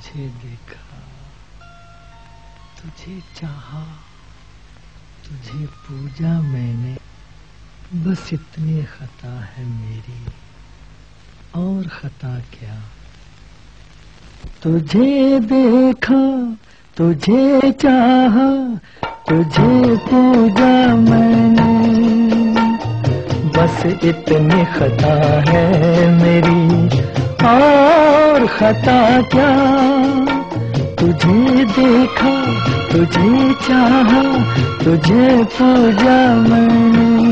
तुझे देखा, तुझे चाहा, तुझे पूजा मैंने। बस इतनी खता है मेरी, और खता क्या? तुझे देखा, तुझे चाहा, तुझे पूजा मैंने। बस इतनी खता है खता क्या? तुझे देखा, तुझे चाहा, तुझे पूजा मैंने।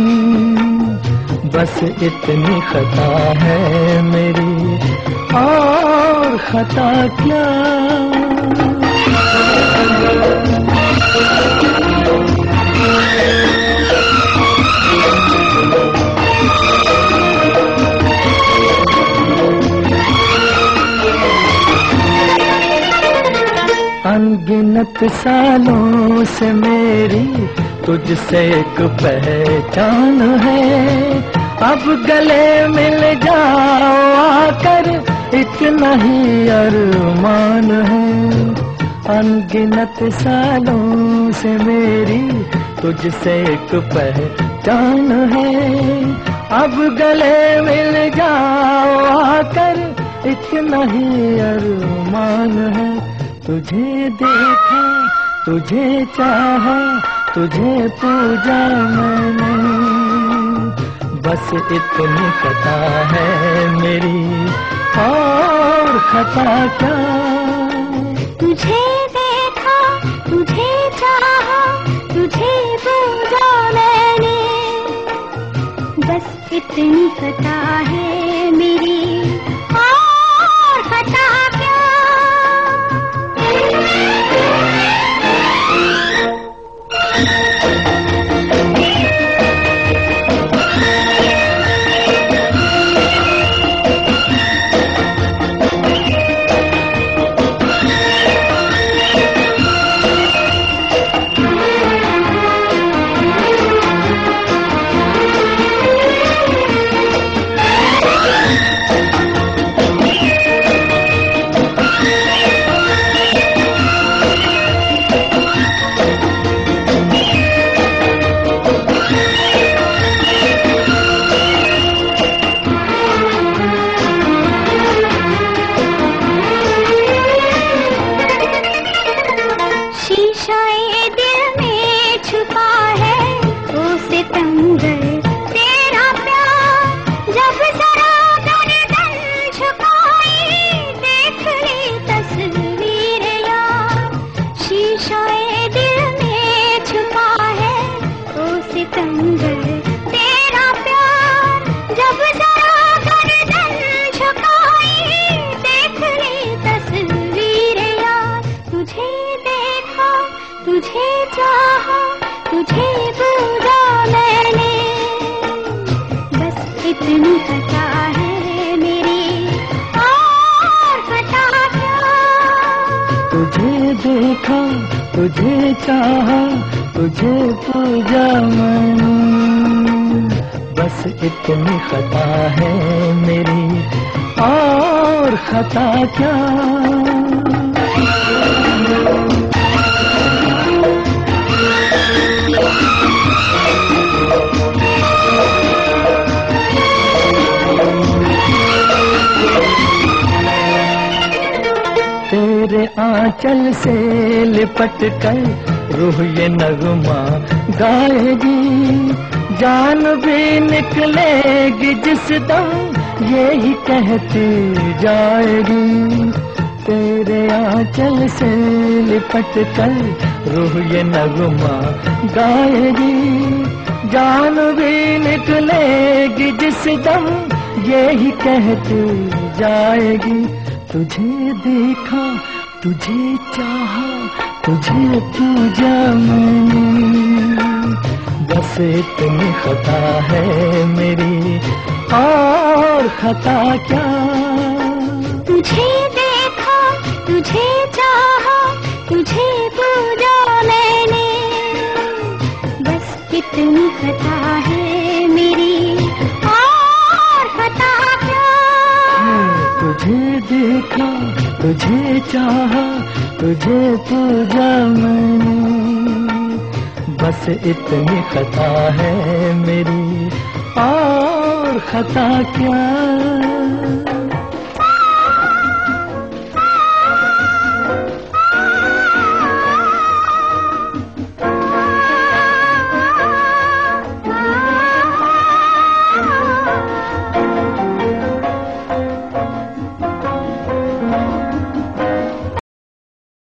बस इतनी खता है मेरी। और खता क्या? अनगिनत सालों से मेरी तुझसे एक पहचान है। अब गले मिल जाओ आकर, इतना ही अरमान है। अनगिनत सालों से मेरी तुझसे एक पहचान है। अब गले मिल जाओ आकर, इतना ही अरमान तुझे देखा, तुझे चाहा, तुझे पूजा मैंने। बस इतनी खता है मेरी, और खता क्या? तुझे देखा, तुझे चाहा, तुझे पूजा मैंने। बस इतनी खता है तुझे पूजा मैंने। बस इतनी खता है मेरी तुझे देखा, तुझे चाहा, तुझे पूजा मैंने। बस इतनी खता है मेरी और खता क्या तेरे आंचल से लिपट कर रूह ये नगमा गाएगी। जान भी निकलेगी जिस दम यही कहती जाएगी। तेरे आंचल से लिपट कर रूह ये नगमा गाएगी। जान भी निकलेगी जिस दम यही कहती जाएगी। तुझे देखा, तुझे चाहा, तुझे पूजा मैंने। बस इतनी खता है मेरी, और खता क्या? तुझे देखा, तुझे चाहा, तुझे पूजा मैंने। बस इतनी खता है मेरी देखा तुझे चाहा तुझे पूजा मैंने। बस इतनी कथा है मेरी और खता क्या